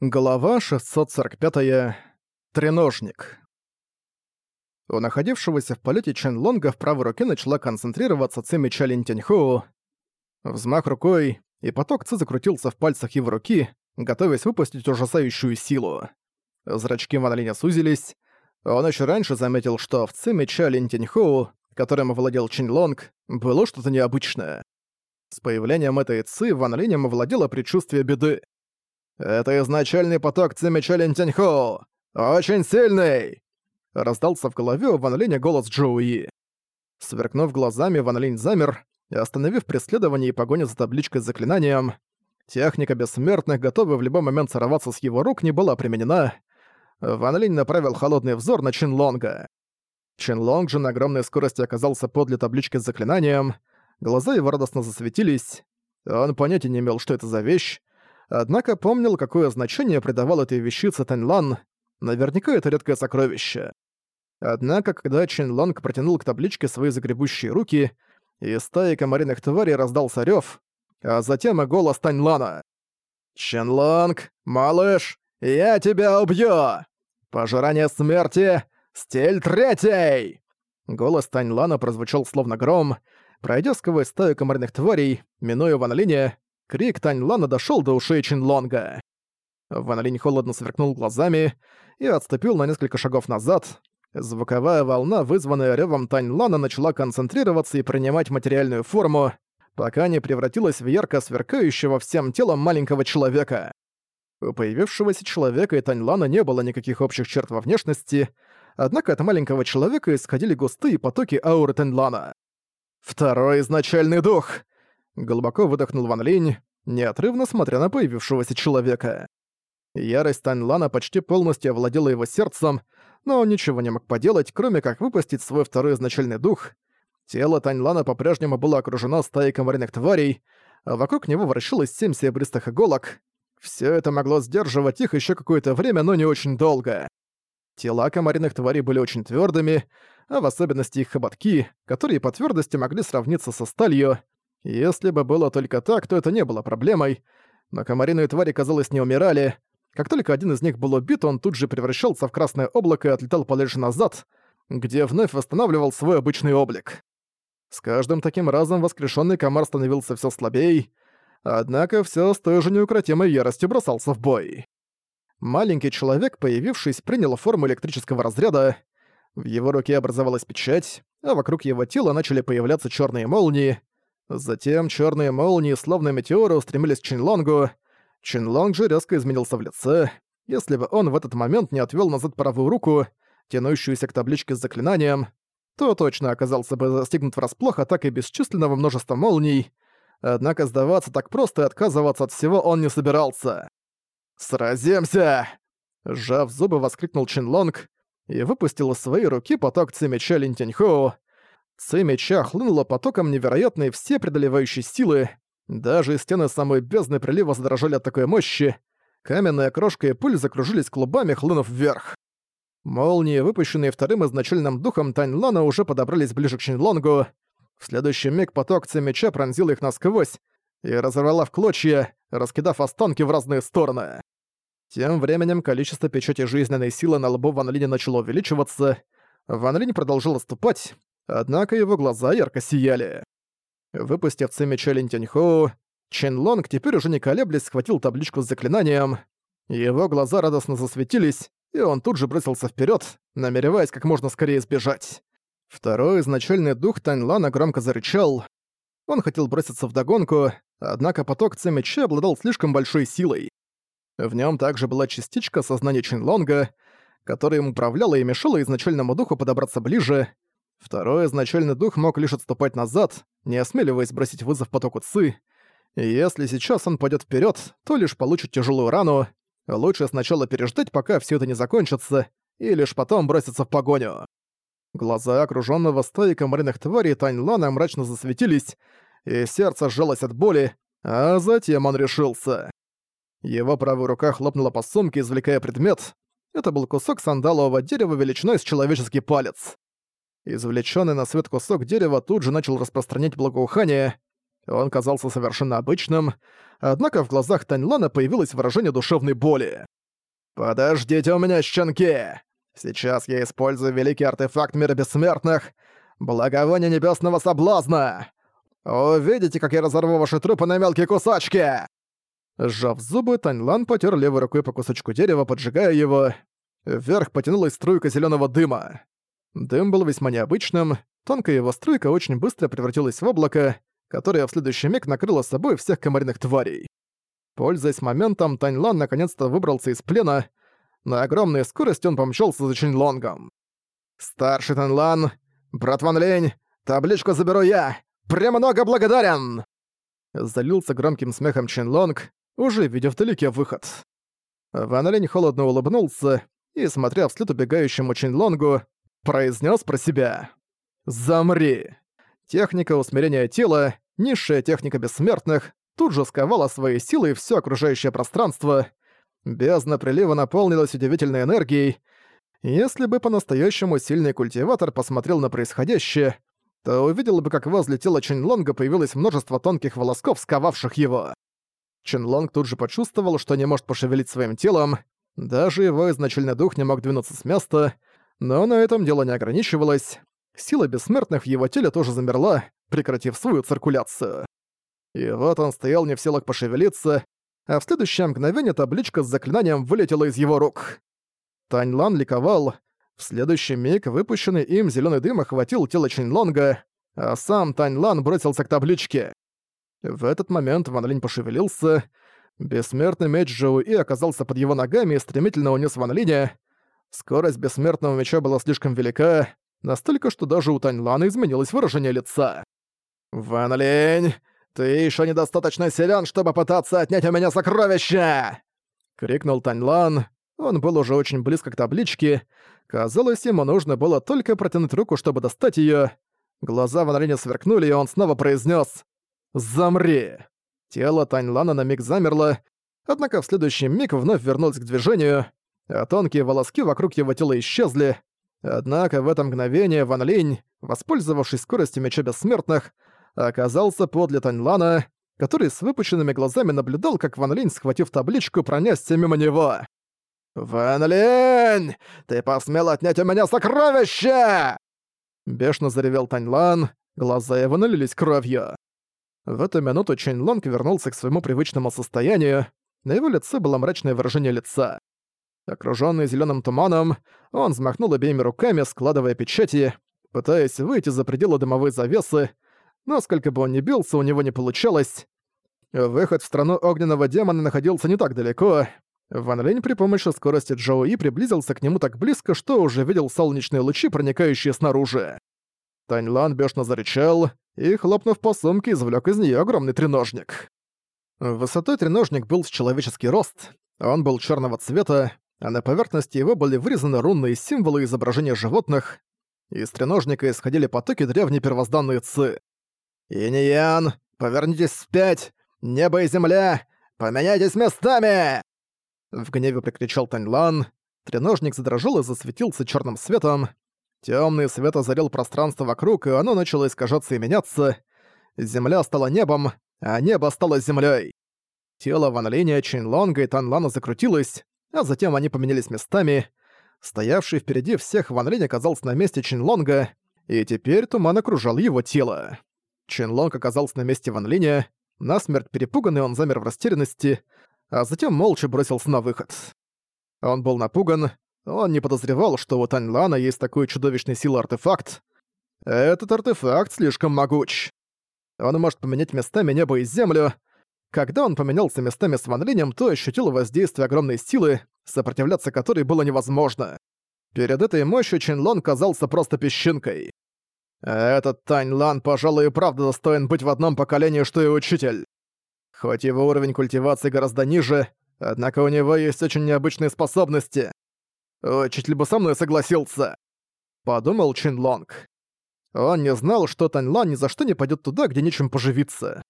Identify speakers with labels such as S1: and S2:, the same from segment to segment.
S1: Глава 645. -я. Треножник. У находившегося в полете Чен Лонга в правой руке начала концентрироваться ци меча Лин Тяньхоу. Взмах рукой, и поток ци закрутился в пальцах его руки, готовясь выпустить ужасающую силу. Зрачки Ван Линя сузились. Он еще раньше заметил, что в ци меча Лин Тяньхоу, которым овладел Чен Лонг, было что-то необычное. С появлением этой ци Ван Линем овладело предчувствие беды. «Это изначальный поток Цимича Линтяньхо! Очень сильный!» Раздался в голове у Ван Линя голос Джоуи. Сверкнув глазами, Ван Линь замер, остановив преследование и погоню за табличкой с заклинанием, техника бессмертных, готовая в любой момент сорваться с его рук, не была применена. Ван Линь направил холодный взор на Чин Лонга. Чин Лонг же на огромной скорости оказался подле таблички с заклинанием, глаза его радостно засветились. Он понятия не имел, что это за вещь, однако помнил, какое значение придавал этой вещице Тэньлан. Наверняка это редкое сокровище. Однако, когда Чин Лонг протянул к табличке свои загребущие руки, из стаи комариных тварей раздался рёв, а затем и голос Таньлана. «Чин Лонг, малыш, я тебя убью! Пожирание смерти! Стиль третий!» Голос Таньлана прозвучал словно гром, пройдя сквозь стаю комарных тварей, минуя Ван Линя, Крик Тань Лана дошёл до ушей Чин Лонга. Ван Линь холодно сверкнул глазами и отступил на несколько шагов назад. Звуковая волна, вызванная рёвом Тань Лана, начала концентрироваться и принимать материальную форму, пока не превратилась в ярко сверкающего всем телом маленького человека. У появившегося человека и Тань Лана не было никаких общих черт во внешности, однако от маленького человека исходили густые потоки ауры Тань Лана. «Второй изначальный дух!» Глубоко выдохнул Ван Линь, неотрывно смотря на появившегося человека. Ярость Таньлана почти полностью овладела его сердцем, но он ничего не мог поделать, кроме как выпустить свой второй изначальный дух. Тело Таньлана по-прежнему было окружено стаей комариных тварей, а вокруг него вращалось семь серебристых иголок. Все это могло сдерживать их еще какое-то время, но не очень долго. Тела комариных тварей были очень твердыми, а в особенности их хоботки, которые по твердости могли сравниться со сталью, если бы было только так, то это не было проблемой, но комариные твари, казалось, не умирали. Как только один из них был убит, он тут же превращался в красное облако и отлетал подальше назад, где вновь восстанавливал свой обычный облик. С каждым таким разом воскрешенный комар становился все слабее, однако все с той же неукротимой яростью бросался в бой. Маленький человек, появившись, принял форму электрического разряда, в его руке образовалась печать, а вокруг его тела начали появляться черные молнии, Затем черные молнии, словно метеоры, устремились к Чинлонгу. Чинлонг же резко изменился в лице. Если бы он в этот момент не отвел назад правую руку, тянущуюся к табличке с заклинанием, то точно оказался бы застигнут врасплох атакой бесчисленного множества молний. Однако сдаваться так просто и отказываться от всего он не собирался. «Сразимся!» Сжав зубы, воскликнул Чинлонг и выпустил из своей руки поток цемеча Линтяньхоу, Ци меча хлынула потоком невероятной все преодолевающей силы. Даже стены самой бездны прилива задрожали от такой мощи. Каменная крошка и пыль закружились клубами, хлынув вверх. Молнии, выпущенные вторым изначальным духом Таньлана, уже подобрались ближе к Чинлонгу. В следующий миг поток Ци меча пронзил их насквозь и разорвала в клочья, раскидав останки в разные стороны. Тем временем количество печати жизненной силы на лбу Ван Линя начало увеличиваться. Ван Линь продолжил отступать, однако его глаза ярко сияли. Выпустив Ци меча Линтяньхоу, Чен Лонг теперь уже не колеблясь схватил табличку с заклинанием. Его глаза радостно засветились, и он тут же бросился вперед, намереваясь как можно скорее сбежать. Второй изначальный дух Таньлана громко зарычал. Он хотел броситься в догонку, однако поток Ци меча обладал слишком большой силой. В нем также была частичка сознания Чинлонга, которая им управляла и мешала изначальному духу подобраться ближе, Второй изначальный дух мог лишь отступать назад, не осмеливаясь бросить вызов потоку Ци. И если сейчас он пойдет вперед, то лишь получит тяжелую рану. Лучше сначала переждать, пока все это не закончится, и лишь потом броситься в погоню. Глаза окруженного стаи комариных тварей Тань Лана мрачно засветились, и сердце сжалось от боли, а затем он решился. Его правая рука хлопнула по сумке, извлекая предмет. Это был кусок сандалового дерева величиной с человеческий палец. Извлечённый на свет кусок дерева тут же начал распространять благоухание, Он казался совершенно обычным, однако в глазах Таньлана появилось выражение душевной боли. «Подождите у меня, щенки! Сейчас я использую великий артефакт Мира Бессмертных — Благовоние Небесного Соблазна! Увидите, как я разорву ваши трупы на мелкие кусачки!» Сжав зубы, Таньлан потер левой рукой по кусочку дерева, поджигая его. Вверх потянулась струйка зеленого дыма. Дым был весьма необычным, тонкая его струйка очень быстро превратилась в облако, которое в следующий миг накрыло собой всех комариных тварей. Пользуясь моментом, Таньлан наконец-то выбрался из плена. На огромной скорости он помчался за Чинлонгом. «Старший Таньлан, брат Ван Лень, табличку заберу я! Премного благодарен!» Залился громким смехом Чинлонг, уже видя вдалеке выход. Ван Лень холодно улыбнулся и, смотря вслед убегающему Чинлонгу, произнес про себя. «Замри!» Техника усмирения тела, низшая техника бессмертных, тут же сковала своей силой все окружающее пространство. Бездна прилива наполнилась удивительной энергией. Если бы по-настоящему сильный культиватор посмотрел на происходящее, то увидел бы, как возле тела Чинлонга появилось множество тонких волосков, сковавших его. Чинлонг тут же почувствовал, что не может пошевелить своим телом, даже его изначальный дух не мог двинуться с места, но на этом дело не ограничивалось. Сила бессмертных в его теле тоже замерла, прекратив свою циркуляцию. И вот он стоял не в силах пошевелиться, а в следующее мгновение табличка с заклинанием вылетела из его рук. Таньлан ликовал. В следующий миг выпущенный им зеленый дым охватил тело Чинлонга, а сам Таньлан бросился к табличке. В этот момент Ван Линь пошевелился, бессмертный меч Жоуи оказался под его ногами и стремительно унес Ван Линя. Скорость бессмертного меча была слишком велика, настолько, что даже у Таньлана изменилось выражение лица. «Ван Линь, ты еще недостаточно силен, чтобы пытаться отнять у меня сокровища!» — крикнул Таньлан. Он был уже очень близко к табличке. Казалось, ему нужно было только протянуть руку, чтобы достать ее. Глаза Ван Линя сверкнули, и он снова произнес: «Замри!» Тело Таньлана на миг замерло, однако в следующий миг вновь вернулось к движению, а тонкие волоски вокруг его тела исчезли. Однако в это мгновение Ван Линь, воспользовавшись скоростью Меча Бессмертных, оказался подле Таньлана, который с выпущенными глазами наблюдал, как Ван Линь, схватив табличку, пронесся мимо него. «Ван Линь! Ты посмел отнять у меня сокровища!» Бешено заревел Таньлан, глаза его налились кровью. В эту минуту Чэнь Лонг вернулся к своему привычному состоянию, на его лице было мрачное выражение лица. Окружённый зелёным туманом, он взмахнул обеими руками, складывая печати, пытаясь выйти за пределы дымовой завесы, но сколько бы он ни бился, у него не получалось. Выход в страну огненного демона находился не так далеко. Ван Линь при помощи скорости Джоу И приблизился к нему так близко, что уже видел солнечные лучи, проникающие снаружи. Тань Лан бешено зарычал и, хлопнув по сумке, извлек из нее огромный треножник. Высотой треножник был с человеческий рост, он был черного цвета, а на поверхности его были вырезаны рунные символы изображения животных. Из треножника исходили потоки древней первозданной ци. «Иниян, повернитесь вспять! Небо и земля! Поменяйтесь местами!» В гневе прикричал Таньлан. Треножник задрожал и засветился черным светом. Темный свет озарил пространство вокруг, и оно начало искажаться и меняться. Земля стала небом, а небо стало землей. Тело Ван Линя, Чинлонга и Танлана закрутилось, а затем они поменялись местами. Стоявший впереди всех Ван Линь оказался на месте Чинлонга, и теперь туман окружал его тело. Чинлонг оказался на месте Ван Линя, насмерть перепуганный он замер в растерянности, а затем молча бросился на выход. Он был напуган, он не подозревал, что у Тань Лана есть такой чудовищной силы артефакт. Этот артефакт слишком могуч. Он может поменять местами небо и землю, когда он поменялся местами с Ван Линем, то ощутил воздействие огромной силы, сопротивляться которой было невозможно. Перед этой мощью Чин Лон казался просто песчинкой. Этот Тань Лан, пожалуй, и правда достоин быть в одном поколении, что и учитель. Хоть его уровень культивации гораздо ниже, однако у него есть очень необычные способности. Учитель бы со мной согласился. Подумал Чин Лонг. Он не знал, что Тань Лан ни за что не пойдет туда, где нечем поживиться.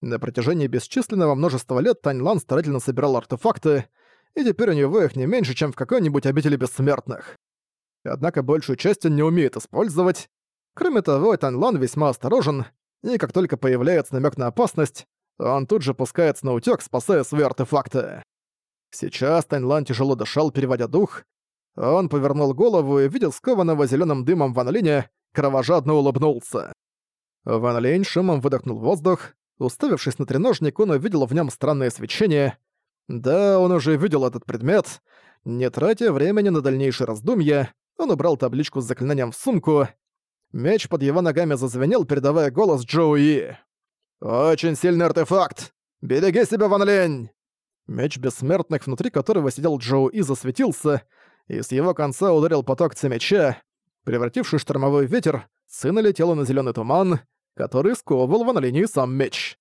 S1: На протяжении бесчисленного множества лет Тань Лан старательно собирал артефакты, и теперь у него их не меньше, чем в какой-нибудь обители бессмертных. Однако большую часть он не умеет использовать. Кроме того, Тань Лан весьма осторожен, и как только появляется намек на опасность, он тут же пускается на утёк, спасая свои артефакты. Сейчас Таньлан тяжело дышал, переводя дух. Он повернул голову и видел скованного зеленым дымом Ван Линя, кровожадно улыбнулся. Ван Линь шумом выдохнул воздух. Уставившись на треножник, он увидел в нем странное свечение. Да, он уже видел этот предмет. Не тратя времени на дальнейшие раздумья, он убрал табличку с заклинанием в сумку. Меч под его ногами зазвенел, передавая голос Джоуи. «Очень сильный артефакт! Береги себя, Ван Линь!» Меч бессмертных, внутри которого сидел Джоуи, засветился, и с его конца ударил поток меча, превративший штормовой ветер, сын летел на зеленый туман, который сковывал Ван Линь и сам меч.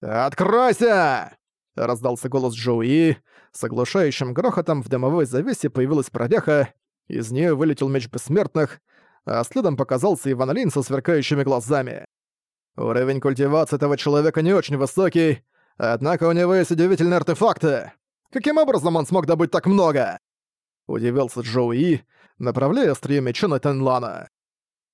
S1: «Откройся!» — раздался голос Джоуи. С оглушающим грохотом в дымовой завесе появилась продяха, из нее вылетел меч бессмертных, а следом показался Иван Лин со сверкающими глазами. Уровень культивации этого человека не очень высокий, однако у него есть удивительные артефакты. Каким образом он смог добыть так много? Удивился Джоуи, направляя острие меча на Тайнлана.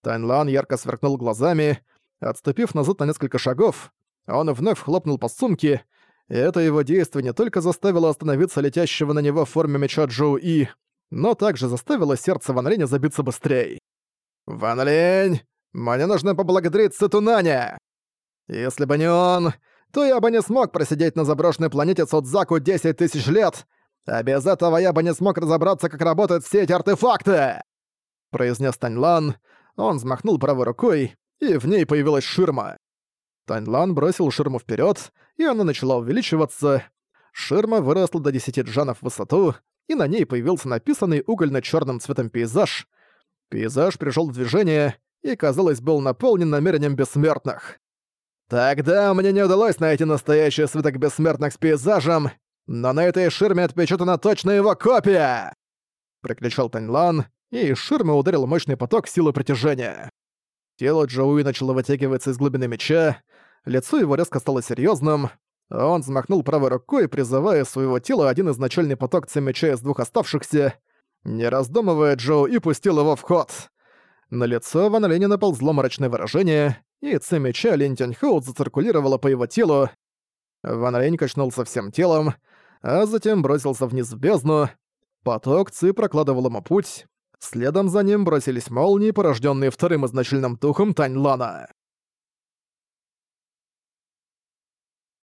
S1: Тайнлан ярко сверкнул глазами, отступив назад на несколько шагов, он вновь хлопнул по сумке, и это его действие не только заставило остановиться летящего на него в форме меча Джоуи, но также заставило сердце Ван Линя забиться быстрее. «Ван Линь, мне нужно поблагодарить Сатунаня! Если бы не он, то я бы не смог просидеть на заброшенной планете Судзаку 10 тысяч лет, а без этого я бы не смог разобраться, как работают все эти артефакты!» произнес Таньлан. Он взмахнул правой рукой, и в ней появилась ширма. Таньлан бросил ширму вперед, и она начала увеличиваться. Ширма выросла до 10 джанов в высоту, и на ней появился написанный угольно черным цветом пейзаж — Пейзаж пришел в движение и, казалось, был наполнен намерением бессмертных. «Тогда мне не удалось найти настоящий свиток бессмертных с пейзажем, но на этой ширме отпечатана точно его копия!» Прокричал Таньлан, и из ширмы ударил мощный поток силы притяжения. Тело Джоуи начало вытягиваться из глубины меча, лицо его резко стало серьезным. Он взмахнул правой рукой, призывая своего тела один изначальный поток меча из двух оставшихся — не раздумывая, Джоу и пустил его в ход. На лицо Ван Линя наползло мрачное выражение, и ци меча Линь Тяньхоу зациркулировала по его телу. Ван Линь качнулся всем телом, а затем бросился вниз в бездну. Поток ци прокладывал ему путь. Следом за ним бросились молнии, порожденные вторым изначальным духом Тань Лана.